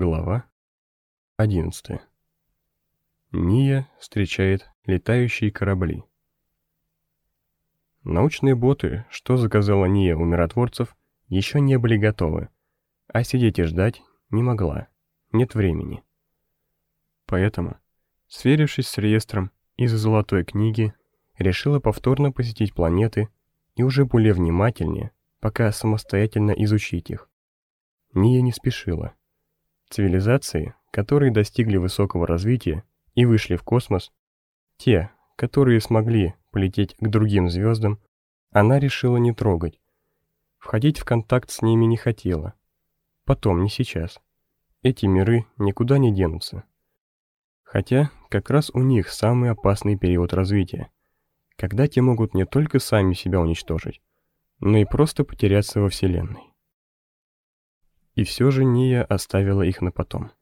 Глава 11. Ния встречает летающие корабли. Научные боты, что заказала Ния у миротворцев, еще не были готовы, а сидеть и ждать не могла, нет времени. Поэтому, сверившись с реестром из золотой книги, решила повторно посетить планеты и уже более внимательнее, пока самостоятельно изучить их. Ния не спешила. Цивилизации, которые достигли высокого развития и вышли в космос, те, которые смогли полететь к другим звездам, она решила не трогать. Входить в контакт с ними не хотела. Потом, не сейчас. Эти миры никуда не денутся. Хотя как раз у них самый опасный период развития, когда те могут не только сами себя уничтожить, но и просто потеряться во Вселенной. И все же Ния оставила их на потом.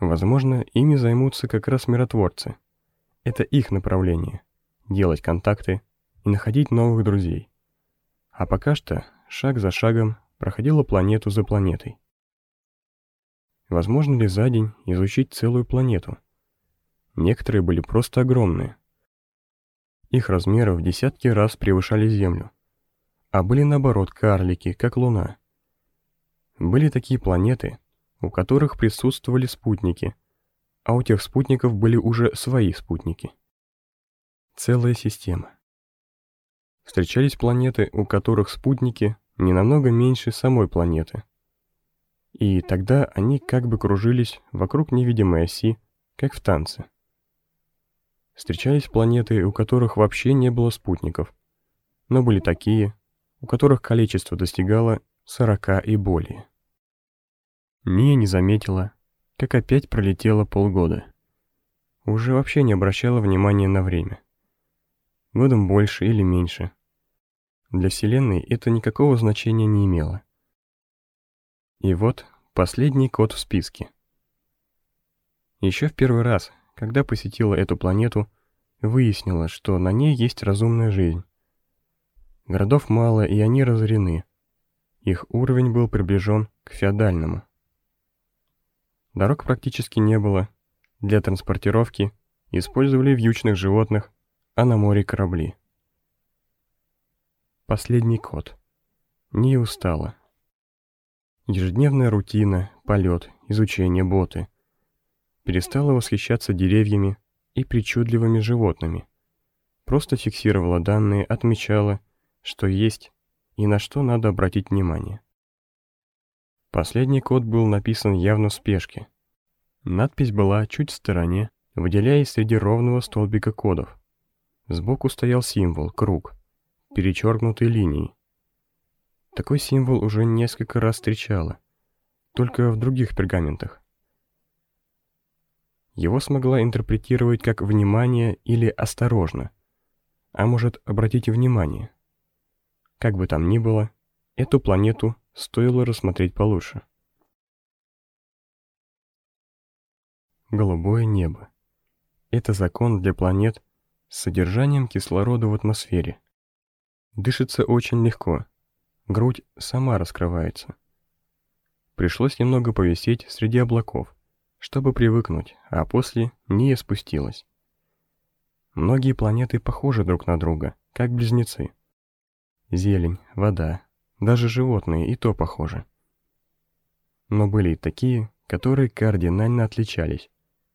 Возможно, ими займутся как раз миротворцы. Это их направление — делать контакты и находить новых друзей. А пока что, шаг за шагом, проходила планету за планетой. Возможно ли за день изучить целую планету? Некоторые были просто огромные. Их размеры в десятки раз превышали Землю. А были наоборот карлики, как Луна. Были такие планеты, у которых присутствовали спутники, а у тех спутников были уже свои спутники. Целая система. Встречались планеты, у которых спутники не намного меньше самой планеты. И тогда они как бы кружились вокруг невидимой оси, как в танце. Встречались планеты, у которых вообще не было спутников, но были такие, у которых количество достигало сорока и более. Ния не заметила, как опять пролетело полгода. Уже вообще не обращала внимания на время. Годом больше или меньше. Для Вселенной это никакого значения не имело. И вот последний код в списке. Еще в первый раз, когда посетила эту планету, выяснила, что на ней есть разумная жизнь. Городов мало, и они разорены. Их уровень был приближен к феодальному. Дорог практически не было. Для транспортировки использовали вьючных животных, а на море корабли. Последний код. Не устала. Ежедневная рутина, полет, изучение боты. Перестала восхищаться деревьями и причудливыми животными. Просто фиксировала данные, отмечала, что есть и на что надо обратить внимание. Последний код был написан явно в спешке. Надпись была чуть в стороне, выделяясь среди ровного столбика кодов. Сбоку стоял символ, круг, перечеркнутый линией. Такой символ уже несколько раз встречала, только в других пергаментах. Его смогла интерпретировать как «внимание» или «осторожно», а может, обратите внимание. Как бы там ни было, эту планету стоило рассмотреть получше. Голубое небо. Это закон для планет с содержанием кислорода в атмосфере. Дышится очень легко. Грудь сама раскрывается. Пришлось немного повисеть среди облаков, чтобы привыкнуть, а после не спустилась. Многие планеты похожи друг на друга, как близнецы. Зелень, вода, даже животные и то похожи. Но были и такие, которые кардинально отличались.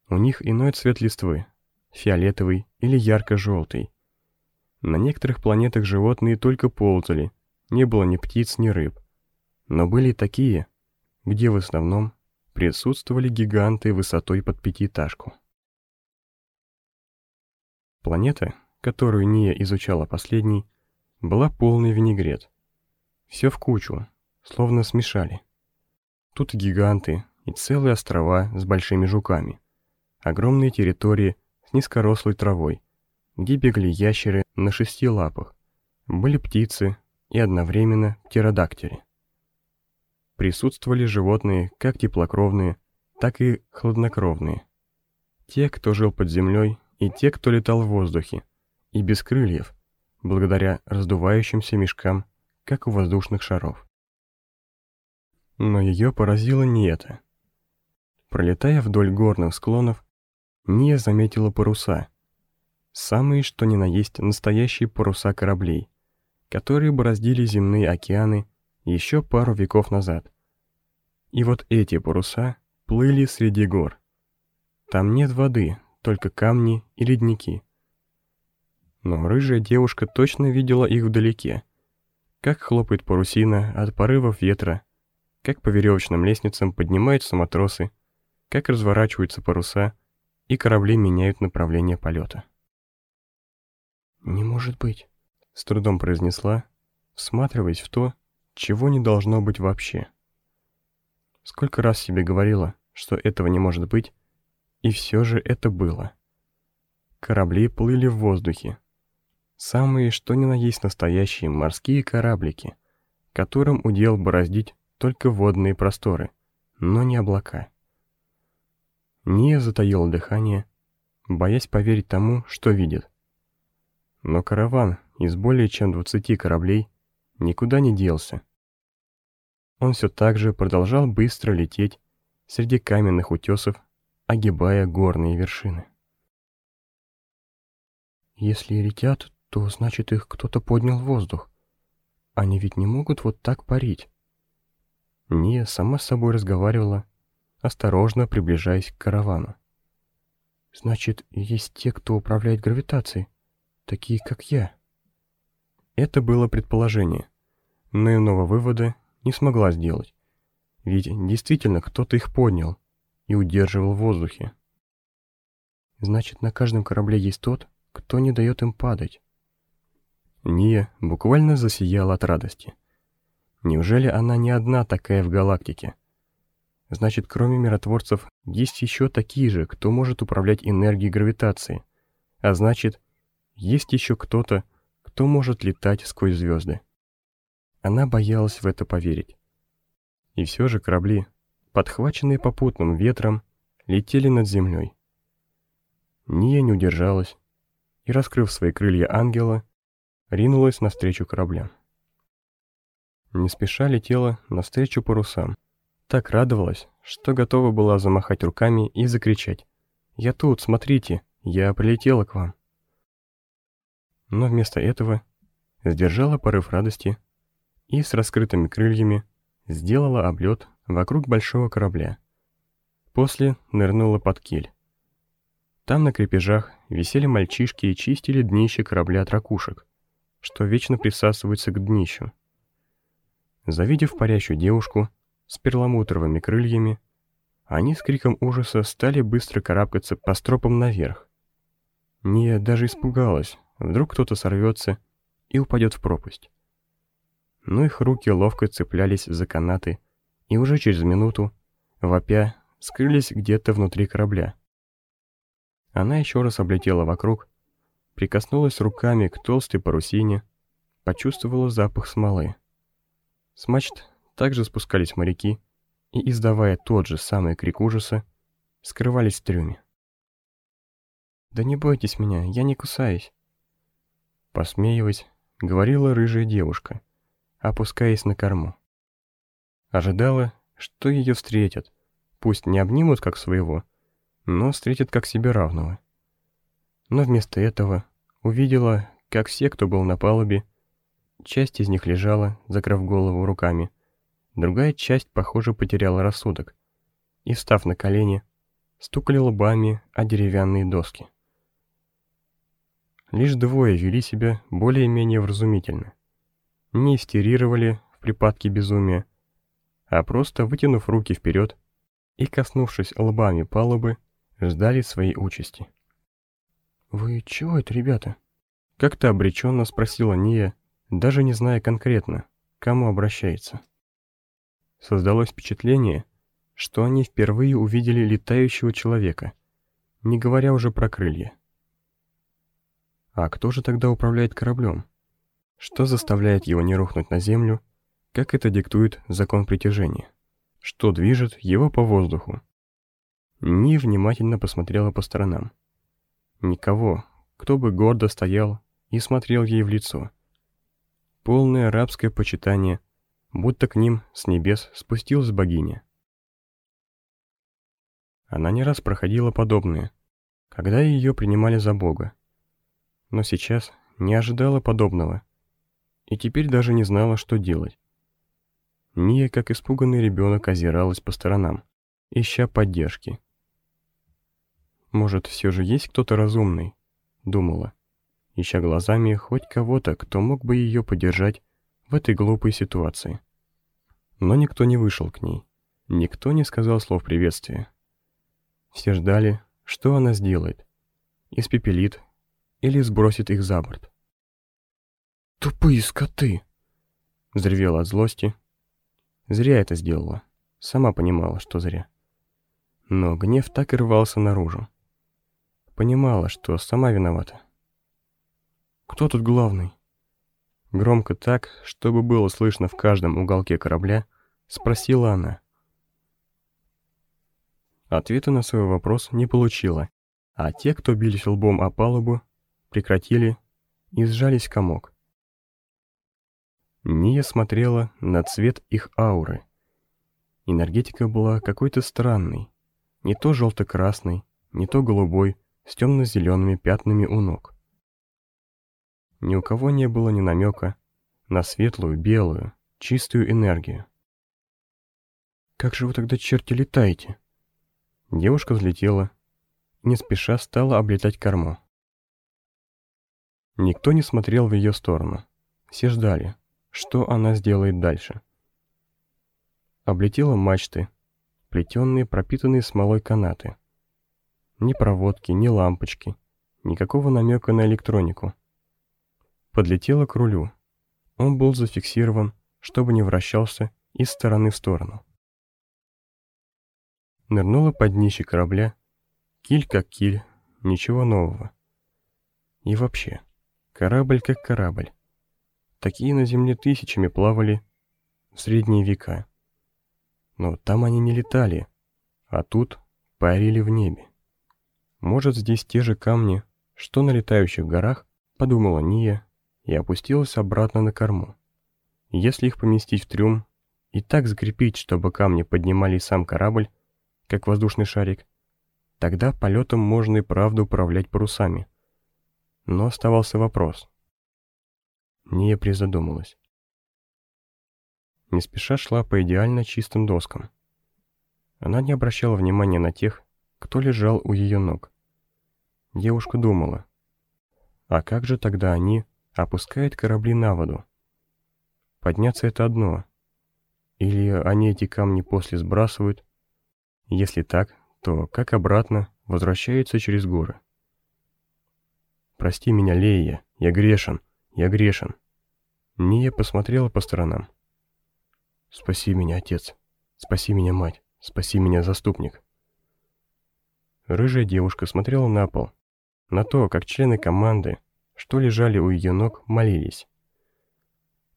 У них иной цвет листвы, фиолетовый или ярко-желтый. На некоторых планетах животные только ползали, не было ни птиц, ни рыб. Но были такие, где в основном присутствовали гиганты высотой под пятиэтажку. Планета, которую Ния изучала последней, была полный винегрет. Все в кучу, словно смешали. Тут гиганты и целые острова с большими жуками. Огромные территории с низкорослой травой, где бегали ящеры на шести лапах. Были птицы и одновременно птеродактили. Присутствовали животные как теплокровные, так и хладнокровные. Те, кто жил под землей, и те, кто летал в воздухе, и без крыльев – благодаря раздувающимся мешкам, как у воздушных шаров. Но ее поразило не это. Пролетая вдоль горных склонов, Ния заметила паруса. Самые, что ни на есть, настоящие паруса кораблей, которые бороздили земные океаны еще пару веков назад. И вот эти паруса плыли среди гор. Там нет воды, только камни и ледники. Но рыжая девушка точно видела их вдалеке. Как хлопает парусина от порывов ветра, как по веревочным лестницам поднимаются матросы, как разворачиваются паруса, и корабли меняют направление полета. «Не может быть», — с трудом произнесла, всматриваясь в то, чего не должно быть вообще. Сколько раз себе говорила, что этого не может быть, и все же это было. Корабли плыли в воздухе. Самые, что ни на есть настоящие морские кораблики, которым удел бороздить только водные просторы, но не облака. Ния затаила дыхание, боясь поверить тому, что видит. Но караван из более чем 20 кораблей никуда не делся. Он все так же продолжал быстро лететь среди каменных утесов, огибая горные вершины. Если летят, то значит их кто-то поднял в воздух. Они ведь не могут вот так парить. Ния сама с собой разговаривала, осторожно приближаясь к каравану. «Значит, есть те, кто управляет гравитацией, такие, как я». Это было предположение, но иного вывода не смогла сделать, ведь действительно кто-то их поднял и удерживал в воздухе. Значит, на каждом корабле есть тот, кто не дает им падать. Ния буквально засияла от радости. Неужели она не одна такая в галактике? Значит, кроме миротворцев, есть еще такие же, кто может управлять энергией гравитации. А значит, есть еще кто-то, кто может летать сквозь звезды. Она боялась в это поверить. И все же корабли, подхваченные попутным ветром, летели над землей. Ния не удержалась и, раскрыв свои крылья ангела, ринулась навстречу кораблям. Не спеша летела навстречу парусам, так радовалась, что готова была замахать руками и закричать. «Я тут, смотрите, я прилетела к вам». Но вместо этого сдержала порыв радости и с раскрытыми крыльями сделала облет вокруг большого корабля. После нырнула под киль. Там на крепежах висели мальчишки и чистили днище корабля от ракушек, что вечно присасываются к днищу. Завидев парящую девушку, с перламутровыми крыльями, они с криком ужаса стали быстро карабкаться по стропам наверх. Ния даже испугалась, вдруг кто-то сорвется и упадет в пропасть. Но их руки ловко цеплялись за канаты, и уже через минуту, вопя, скрылись где-то внутри корабля. Она еще раз облетела вокруг, прикоснулась руками к толстой парусине, почувствовала запах смолы. С мачт также спускались моряки и, издавая тот же самый крик ужаса, скрывались в трюме. «Да не бойтесь меня, я не кусаюсь!» Посмеиваясь, говорила рыжая девушка, опускаясь на корму. Ожидала, что ее встретят, пусть не обнимут как своего, но встретят как себе равного. Но вместо этого увидела, как все, кто был на палубе, часть из них лежала, закрыв голову руками, Другая часть, похоже, потеряла рассудок и, встав на колени, стукали лбами о деревянные доски. Лишь двое вели себя более-менее вразумительно. Не истерировали в припадке безумия, а просто, вытянув руки вперед и коснувшись лбами палубы, ждали своей участи. «Вы чего это, ребята?» Как-то обреченно спросила Ния, даже не зная конкретно, кому обращается. Создалось впечатление, что они впервые увидели летающего человека, не говоря уже про крылья. А кто же тогда управляет кораблем? Что заставляет его не рухнуть на землю, как это диктует закон притяжения? Что движет его по воздуху? Ни внимательно посмотрела по сторонам. Никого, кто бы гордо стоял и смотрел ей в лицо. Полное рабское почитание – будто к ним с небес спустилась богиня. Она не раз проходила подобное, когда ее принимали за Бога. Но сейчас не ожидала подобного и теперь даже не знала, что делать. Ния, как испуганный ребенок, озиралась по сторонам, ища поддержки. «Может, все же есть кто-то разумный?» — думала, ища глазами хоть кого-то, кто мог бы ее поддержать в этой глупой ситуации. Но никто не вышел к ней, никто не сказал слов приветствия. Все ждали, что она сделает, испепелит или сбросит их за борт. «Тупые скоты!» Взревела от злости. Зря это сделала. Сама понимала, что зря. Но гнев так и рвался наружу. Понимала, что сама виновата. «Кто тут главный?» Громко так, чтобы было слышно в каждом уголке корабля, спросила она. Ответа на свой вопрос не получила, а те, кто бились лбом о палубу, прекратили и сжались в комок. Ния смотрела на цвет их ауры. Энергетика была какой-то странной. Не то желто-красный, не то голубой, с темно-зелеными пятнами у ног. Ни у кого не было ни намека на светлую, белую, чистую энергию. «Как же вы тогда, черти, летаете?» Девушка взлетела, не спеша стала облетать корму. Никто не смотрел в ее сторону. Все ждали, что она сделает дальше. Облетела мачты, плетенные, пропитанные смолой канаты. Ни проводки, ни лампочки, никакого намека на электронику. Подлетела к рулю. Он был зафиксирован, чтобы не вращался из стороны в сторону. Нырнула под днище корабля, киль как киль, ничего нового. И вообще, корабль как корабль. Такие на Земле тысячами плавали в средние века. Но там они не летали, а тут парили в небе. Может, здесь те же камни, что на летающих горах, подумала Ния и опустилась обратно на корму. Если их поместить в трюм и так закрепить, чтобы камни поднимали сам корабль, как воздушный шарик, тогда полетом можно и правда управлять парусами. Но оставался вопрос, Ния призадумалась. Не спеша шла по идеально чистым доскам. Она не обращала внимания на тех, кто лежал у ее ног. Девушка думала, а как же тогда они опускают корабли на воду? Подняться это одно. Или они эти камни после сбрасывают? Если так, то как обратно возвращаются через горы? «Прости меня, Лея, я грешен», я грешен. Ния посмотрела по сторонам. Спаси меня, отец. Спаси меня, мать. Спаси меня, заступник. Рыжая девушка смотрела на пол, на то, как члены команды, что лежали у ее ног, молились.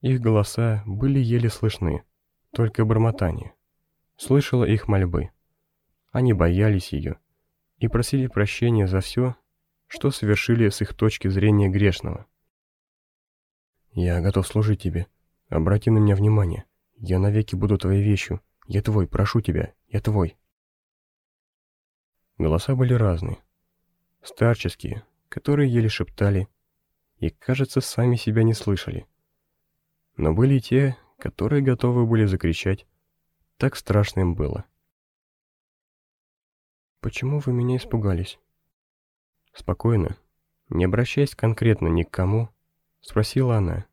Их голоса были еле слышны, только бормотание. Слышала их мольбы. Они боялись ее и просили прощения за все, что совершили с их точки зрения грешного. «Я готов служить тебе. Обрати на меня внимание. Я навеки буду твоей вещью. Я твой, прошу тебя, я твой». Голоса были разные. Старческие, которые еле шептали и, кажется, сами себя не слышали. Но были те, которые готовы были закричать. Так страшно им было. «Почему вы меня испугались?» Спокойно, не обращаясь конкретно ни к кому, Спросила она.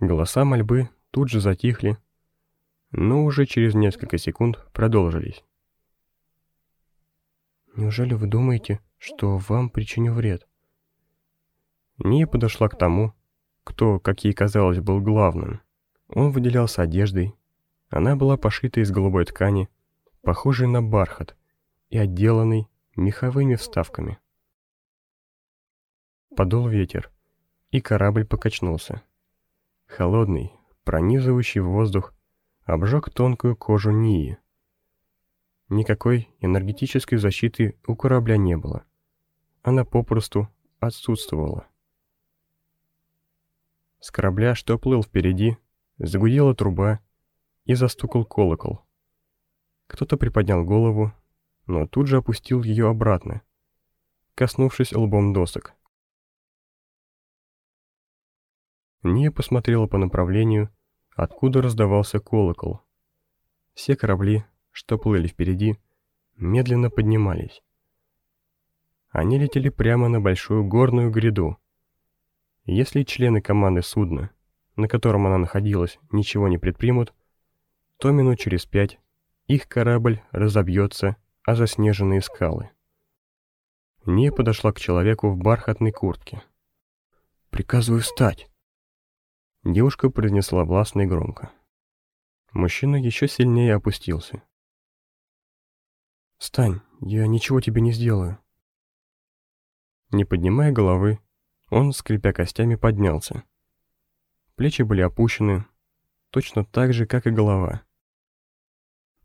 Голоса мольбы тут же затихли, но уже через несколько секунд продолжились. «Неужели вы думаете, что вам причиню вред?» Ния подошла к тому, кто, как ей казалось, был главным. Он выделялся одеждой. Она была пошита из голубой ткани, похожей на бархат, и отделанной меховыми вставками. Подул ветер, и корабль покачнулся. Холодный, пронизывающий воздух, обжег тонкую кожу Нии. Никакой энергетической защиты у корабля не было. Она попросту отсутствовала. С корабля, что плыл впереди, загудела труба и застукал колокол. Кто-то приподнял голову, но тут же опустил ее обратно, коснувшись лбом досок. Ния посмотрела по направлению, откуда раздавался колокол. Все корабли, что плыли впереди, медленно поднимались. Они летели прямо на большую горную гряду. Если члены команды судна, на котором она находилась, ничего не предпримут, то минут через пять их корабль разобьется о заснеженные скалы. Ния подошла к человеку в бархатной куртке. «Приказываю встать!» Девушка произнесла властно и громко. Мужчина еще сильнее опустился. «Встань, я ничего тебе не сделаю». Не поднимая головы, он, скрипя костями, поднялся. Плечи были опущены, точно так же, как и голова.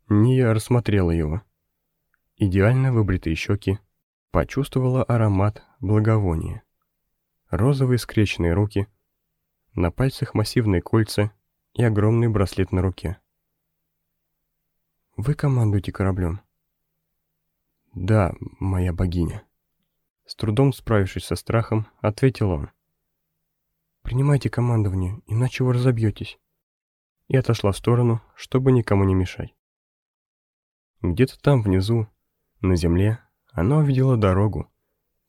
Ния рассмотрела его. Идеально выбритые щеки, почувствовала аромат благовония. Розовые скрещенные руки — на пальцах массивные кольца и огромный браслет на руке. «Вы командуете кораблем?» «Да, моя богиня». С трудом справившись со страхом, ответил он. «Принимайте командование, иначе вы разобьетесь». И отошла в сторону, чтобы никому не мешать. Где-то там внизу, на земле, она увидела дорогу,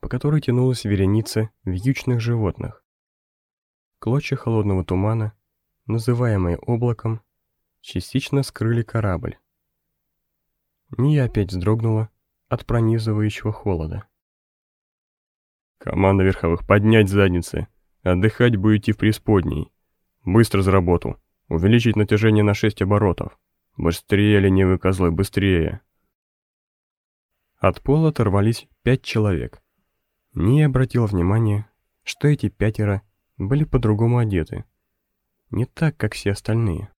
по которой тянулась вереница вьючных животных. Клочья холодного тумана, называемые облаком, частично скрыли корабль. Ния опять вздрогнула от пронизывающего холода. «Команда верховых, поднять задницы! Отдыхать будете в преисподней! Быстро за работу! Увеличить натяжение на шесть оборотов! Быстрее, ленивые козлы, быстрее!» От пола оторвались пять человек. Ния обратила внимание, что эти пятеро были по-другому одеты. Не так, как все остальные.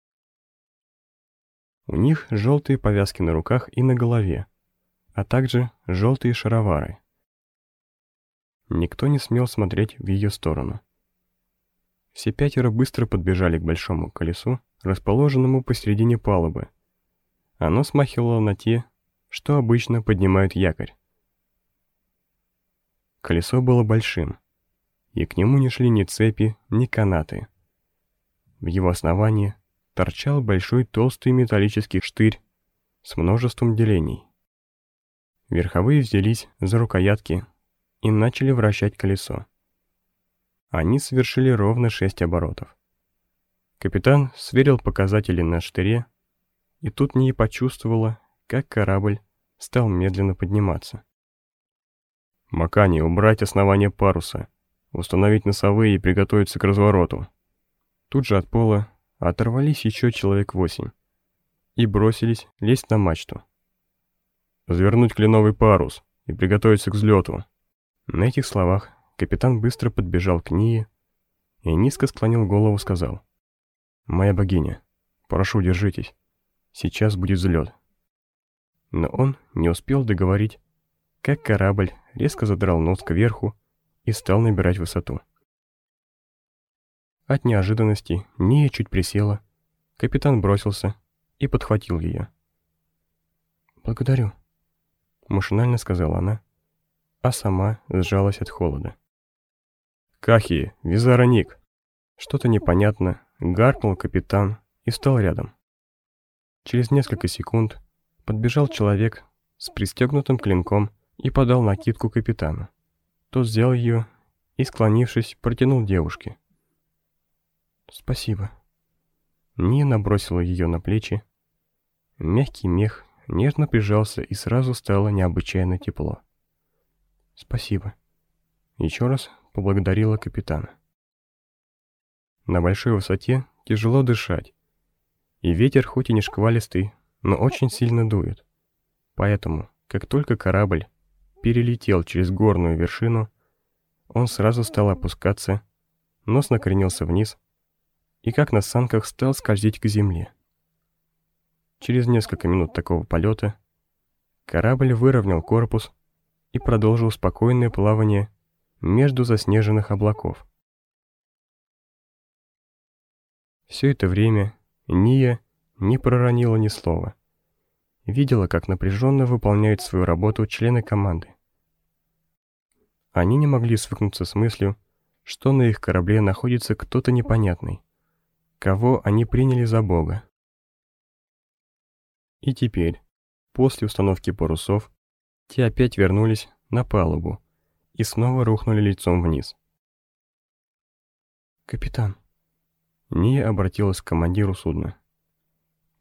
У них желтые повязки на руках и на голове, а также желтые шаровары. Никто не смел смотреть в ее сторону. Все пятеро быстро подбежали к большому колесу, расположенному посередине палубы. Оно смахивало на те, что обычно поднимают якорь. Колесо было большим, и к нему не шли ни цепи, ни канаты. В его основании торчал большой толстый металлический штырь с множеством делений. Верховые взялись за рукоятки и начали вращать колесо. Они совершили ровно шесть оборотов. Капитан сверил показатели на штыре, и тут не почувствовала, как корабль стал медленно подниматься. «Макани, убрать основание паруса!» установить носовые и приготовиться к развороту. Тут же от пола оторвались еще человек восемь и бросились лезть на мачту. «Развернуть кленовый парус и приготовиться к взлету». На этих словах капитан быстро подбежал к Нии и низко склонил голову, сказал. «Моя богиня, прошу, держитесь. Сейчас будет взлет». Но он не успел договорить, как корабль резко задрал нос кверху и стал набирать высоту. От неожиданности Ния чуть присела, капитан бросился и подхватил ее. «Благодарю», — машинально сказала она, а сама сжалась от холода. «Кахи, Визара Ник!» Что-то непонятно, гаркнул капитан и стал рядом. Через несколько секунд подбежал человек с пристегнутым клинком и подал накидку капитану. Тот взял ее и, склонившись, протянул девушке. «Спасибо». Ния набросила ее на плечи. Мягкий мех нежно прижался и сразу стало необычайно тепло. «Спасибо». Еще раз поблагодарила капитана. На большой высоте тяжело дышать, и ветер хоть и не шквалистый, но очень сильно дует. Поэтому, как только корабль перелетел через горную вершину, он сразу стал опускаться, нос накренился вниз и как на санках стал скользить к земле. Через несколько минут такого полета корабль выровнял корпус и продолжил спокойное плавание между заснеженных облаков. Все это время Ния не проронила ни слова. видела, как напряженно выполняют свою работу члены команды. Они не могли свыкнуться с мыслью, что на их корабле находится кто-то непонятный, кого они приняли за Бога. И теперь, после установки парусов, те опять вернулись на палубу и снова рухнули лицом вниз. «Капитан», — Ния обратилась к командиру судна.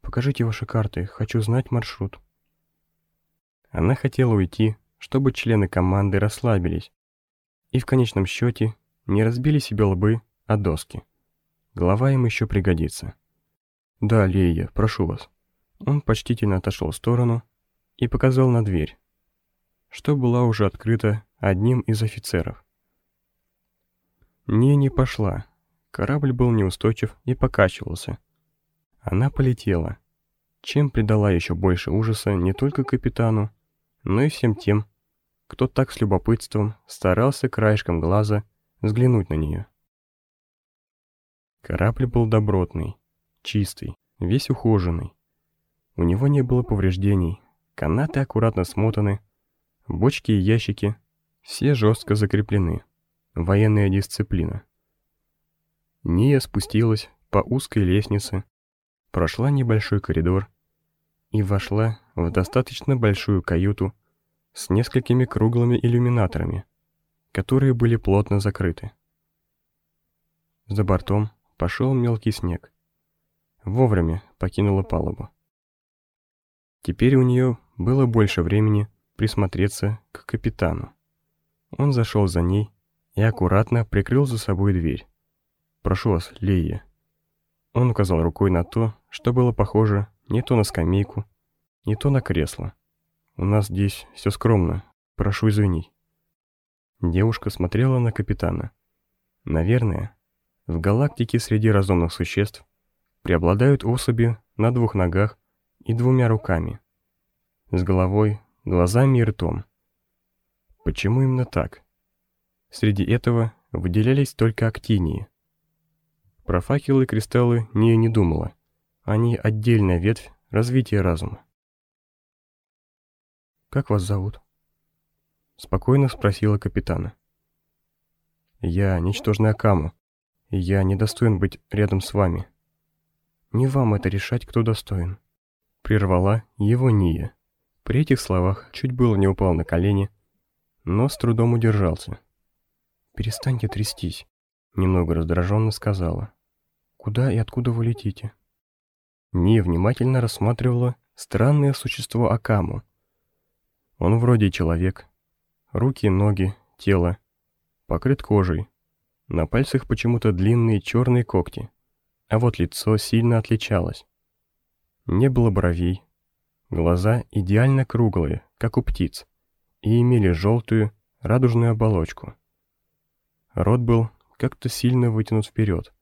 «Покажите ваши карты, хочу знать маршрут». Она хотела уйти, чтобы члены команды расслабились и в конечном счете не разбили себе лбы о доски. Голова им еще пригодится. «Да, Лея, прошу вас». Он почтительно отошел в сторону и показал на дверь, что была уже открыта одним из офицеров. Не, не пошла, Корабль был неустойчив и покачивался. Она полетела, чем придала еще больше ужаса не только капитану, но и всем тем, кто так с любопытством старался краешком глаза взглянуть на нее. Корабль был добротный, чистый, весь ухоженный. У него не было повреждений, канаты аккуратно смотаны, бочки и ящики все жестко закреплены. Военная дисциплина. Ния спустилась по узкой лестнице, прошла небольшой коридор и вошла в достаточно большую каюту с несколькими круглыми иллюминаторами, которые были плотно закрыты. За бортом пошел мелкий снег. Вовремя покинула палубу. Теперь у нее было больше времени присмотреться к капитану. Он зашел за ней и аккуратно прикрыл за собой дверь. Прошу вас, Лея». Он указал рукой на то, что было похоже не то на скамейку, не то на кресло. «У нас здесь все скромно, прошу извинить». Девушка смотрела на капитана. Наверное, в галактике среди разумных существ преобладают особи на двух ногах и двумя руками, с головой, глазами и ртом. Почему именно так? Среди этого выделялись только актинии, про факелы и кристаллы Ния не думала. Они отдельная ветвь развития разума. «Как вас зовут?» Спокойно спросила капитана. «Я ничтожный Акаму, и я недостоин быть рядом с вами. Не вам это решать, кто достоин». Прервала его Ния. При этих словах чуть было не упал на колени, но с трудом удержался. «Перестаньте трястись», — немного раздраженно сказала. Куда и откуда вы летите?» Ния внимательно рассматривала странное существо Акаму. Он вроде человек. Руки, ноги, тело. Покрыт кожей. На пальцах почему-то длинные черные когти. А вот лицо сильно отличалось. Не было бровей. Глаза идеально круглые, как у птиц, и имели желтую, радужную оболочку. Рот был как-то сильно вытянут вперед.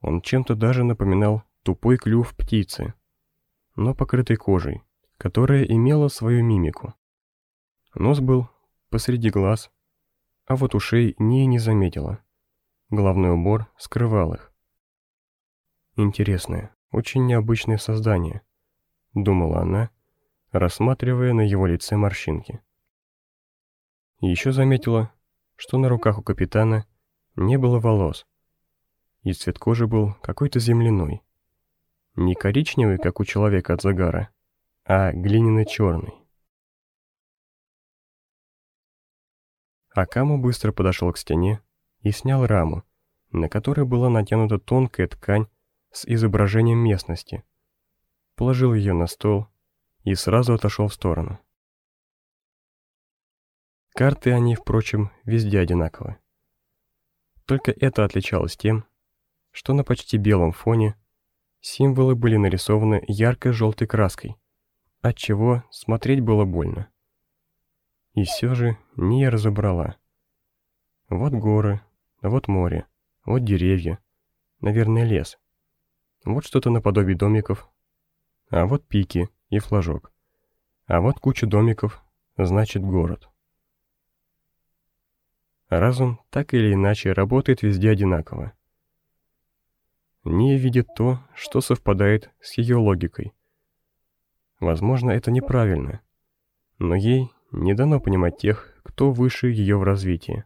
Он чем-то даже напоминал тупой клюв птицы, но покрытый кожей, которая имела свою мимику. Нос был посреди глаз, а вот ушей не не заметила. Головной убор скрывал их. Интересное, очень необычное создание, думала она, рассматривая на его лице морщинки. Еще заметила, что на руках у капитана не было волос, и цвет кожи был какой-то земляной. Не коричневый, как у человека от загара, а глиняно-черный. Акаму быстро подошел к стене и снял раму, на которой была натянута тонкая ткань с изображением местности. Положил ее на стол и сразу отошел в сторону. Карты они, впрочем, везде одинаковы. Только это отличалось тем, что на почти белом фоне символы были нарисованы ярко-желтой краской, отчего смотреть было больно. И все же не разобрала. Вот горы, вот море, вот деревья, наверное, лес. Вот что-то наподобие домиков, а вот пики и флажок. А вот куча домиков, значит город. Разум так или иначе работает везде одинаково не видит то, что совпадает с ее логикой. Возможно, это неправильно, но ей не дано понимать тех, кто выше ее в развитии.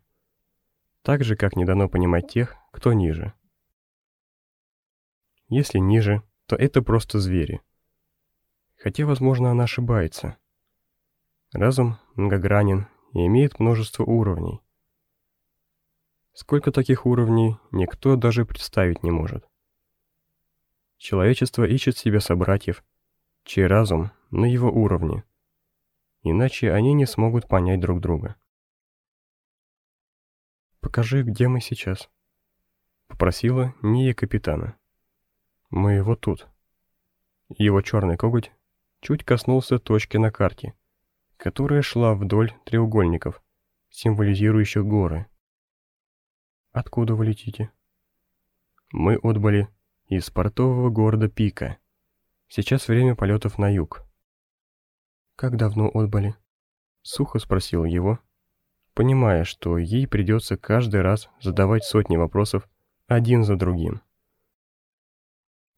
Так же, как не дано понимать тех, кто ниже. Если ниже, то это просто звери. Хотя, возможно, она ошибается. Разум многогранен и имеет множество уровней. Сколько таких уровней, никто даже представить не может. Человечество ищет себе собратьев, чей разум на его уровне, иначе они не смогут понять друг друга. «Покажи, где мы сейчас», — попросила Ния капитана. «Мы вот тут». Его черный коготь чуть коснулся точки на карте, которая шла вдоль треугольников, символизирующих горы. «Откуда вы летите?» «Мы отбыли из портового города Пика. Сейчас время полетов на юг». «Как давно отбыли?» Сухо спросил его, понимая, что ей придется каждый раз задавать сотни вопросов один за другим.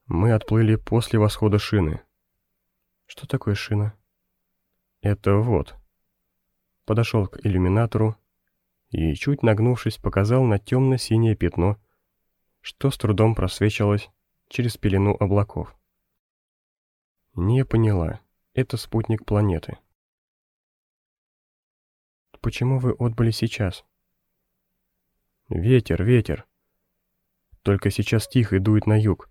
Мы отплыли после восхода шины. Что такое шина? Это вот. Подошел к иллюминатору и, чуть нагнувшись, показал на темно-синее пятно, что с трудом просвечивалось через пелену облаков. Не поняла, это спутник планеты. Почему вы отбыли сейчас? Ветер, ветер. Только сейчас тихо дует на юг.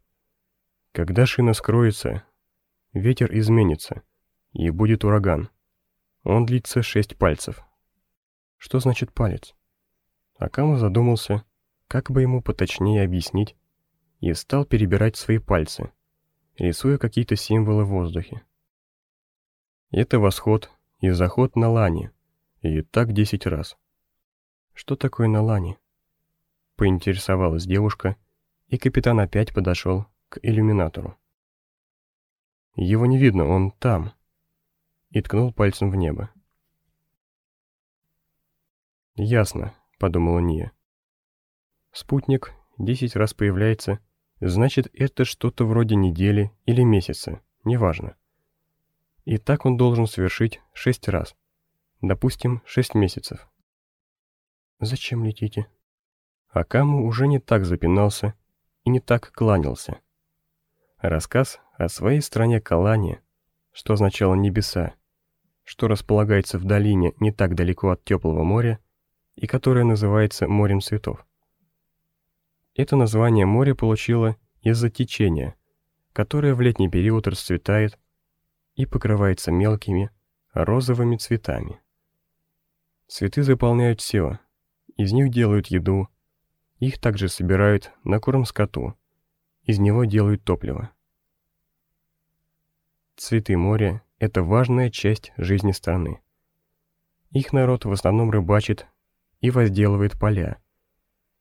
Когда шина скроется, ветер изменится, и будет ураган. Он длится шесть пальцев. Что значит палец? Акама задумался, как бы ему поточнее объяснить, и стал перебирать свои пальцы, рисуя какие-то символы в воздухе. Это восход и заход на лане, и так десять раз. Что такое на лане? Поинтересовалась девушка, и капитан опять подошел иллюминатору. Его не видно, он там. И ткнул пальцем в небо. «Ясно», — подумала Ния. «Спутник десять раз появляется, значит, это что-то вроде недели или месяца, неважно. И так он должен совершить шесть раз. Допустим, шесть месяцев. «Зачем летите?» Акаму уже не так запинался и не так кланялся. Рассказ о своей стране Калане, что означало «небеса», что располагается в долине не так далеко от теплого моря и которое называется морем цветов. Это название море получило из-за течения, которое в летний период расцветает и покрывается мелкими розовыми цветами. Цветы заполняют все, из них делают еду, их также собирают на корм скоту, из него делают топливо. Цветы моря – это важная часть жизни страны. Их народ в основном рыбачит и возделывает поля,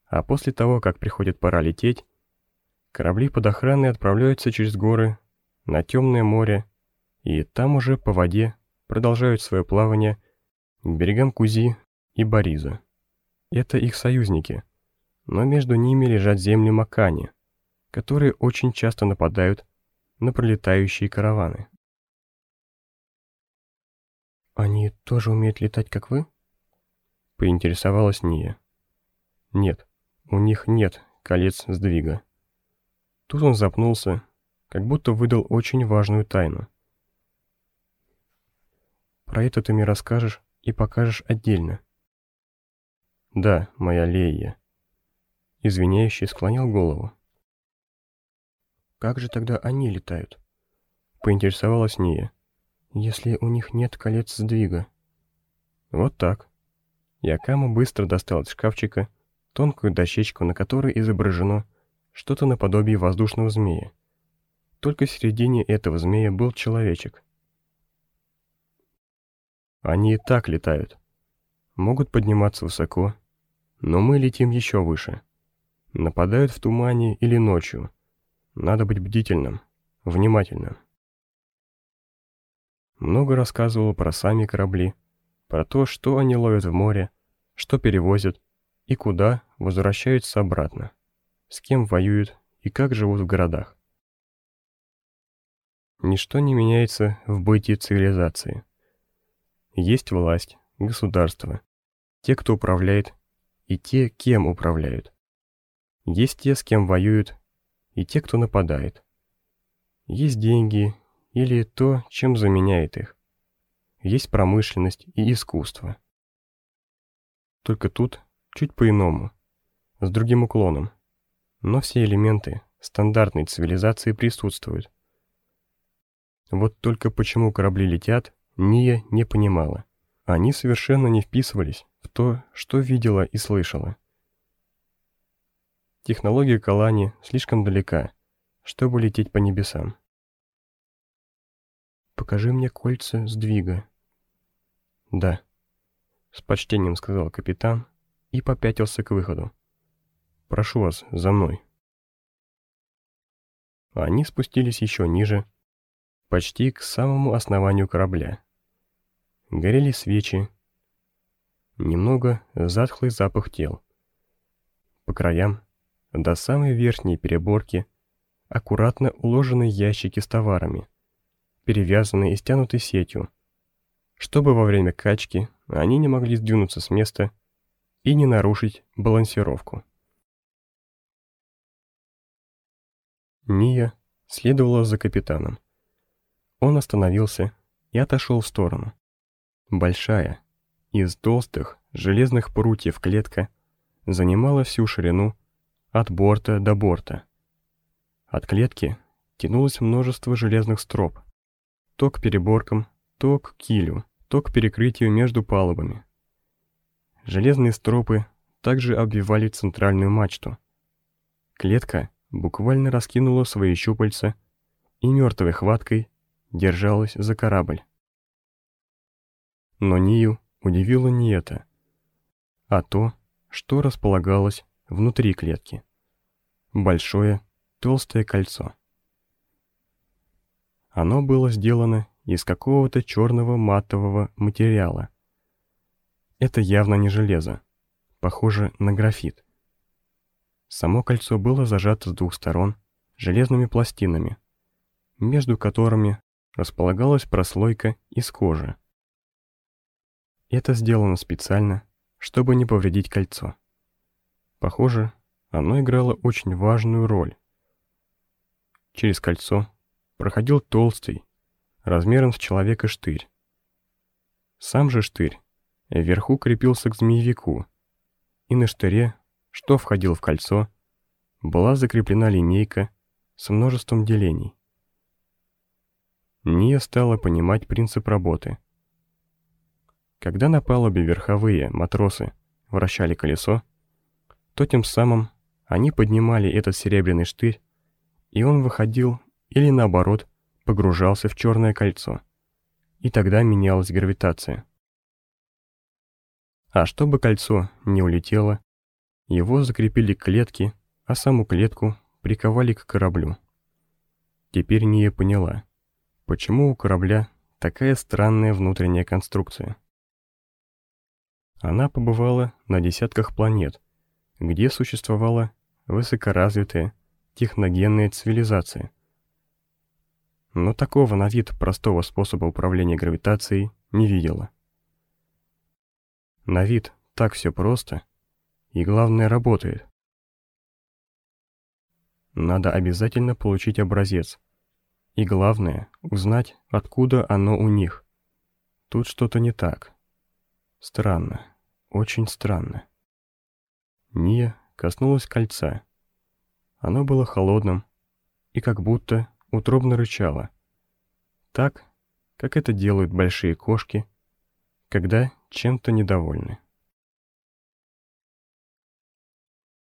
а после того, как приходит пора лететь, корабли под охраной отправляются через горы на темное море и там уже по воде продолжают свое плавание к берегам Кузи и Бориза. Это их союзники, но между ними лежат земли Макани, которые очень часто нападают на пролетающие караваны. «Они тоже умеют летать, как вы?» — поинтересовалась Ния. «Нет, у них нет колец сдвига». Тут он запнулся, как будто выдал очень важную тайну. «Про это ты мне расскажешь и покажешь отдельно». «Да, моя Лея». Извиняющий склонял голову. «Как же тогда они летают?» Поинтересовалась Ния. «Если у них нет колец сдвига». «Вот так». Якама быстро достал из шкафчика тонкую дощечку, на которой изображено что-то наподобие воздушного змея. Только в середине этого змея был человечек. Они и так летают. Могут подниматься высоко, но мы летим еще выше. Нападают в тумане или ночью. Надо быть бдительным, внимательным. Много рассказывал про сами корабли, про то, что они ловят в море, что перевозят и куда возвращаются обратно, с кем воюют и как живут в городах. ничто не меняется в бытии цивилизации. Есть власть, государство, те, кто управляет, и те, кем управляют. Есть те, с кем воюют, и те, кто нападает. Есть деньги или то, чем заменяет их. Есть промышленность и искусство. Только тут чуть по-иному, с другим уклоном. Но все элементы стандартной цивилизации присутствуют. Вот только почему корабли летят, Ния не понимала. Они совершенно не вписывались в то, что видела и слышала. Технология Калани слишком далека, чтобы лететь по небесам. «Покажи мне кольца сдвига». «Да», — с почтением сказал капитан и попятился к выходу. «Прошу вас, за мной». Они спустились еще ниже, почти к самому основанию корабля. Горели свечи, немного затхлый запах тел. По краям до самой верхней переборки аккуратно уложены ящики с товарами, перевязанные и стянуты сетью, чтобы во время качки они не могли сдвинуться с места и не нарушить балансировку. Ния следовала за капитаном. Он остановился и отошел в сторону. Большая, из толстых, железных прутьев клетка занимала всю ширину от борта до борта. От клетки тянулось множество железных строп, то к переборкам, то к килю, то к перекрытию между палубами. Железные стропы также обвивали центральную мачту. Клетка буквально раскинула свои щупальца и мертвой хваткой держалась за корабль. Но Нию удивило не это, а то, что располагалось внутри клетки. Большое, толстое кольцо. Оно было сделано из какого-то черного матового материала. Это явно не железо, похоже на графит. Само кольцо было зажато с двух сторон железными пластинами, между которыми располагалась прослойка из кожи. Это сделано специально, чтобы не повредить кольцо. Похоже, оно играло очень важную роль. Через кольцо проходил толстый, размером с человека штырь. Сам же штырь вверху крепился к змеевику, и на штыре, что входил в кольцо, была закреплена линейка с множеством делений. Ния стала понимать принцип работы. Когда на палубе верховые матросы вращали колесо, то тем самым они поднимали этот серебряный штырь, и он выходил или наоборот погружался в черное кольцо, и тогда менялась гравитация. А чтобы кольцо не улетело, его закрепили к клетке, а саму клетку приковали к кораблю. Теперь Ния поняла, почему у корабля такая странная внутренняя конструкция. Она побывала на десятках планет, где существовала высокоразвитая техногенная цивилизация. Но такого на вид простого способа управления гравитацией не видела. На вид так все просто, и главное работает. Надо обязательно получить образец. И главное, узнать, откуда оно у них. Тут что-то не так. Странно, очень странно. Ния коснулась кольца. Оно было холодным и как будто утробно рычало. Так, как это делают большие кошки, когда чем-то недовольны.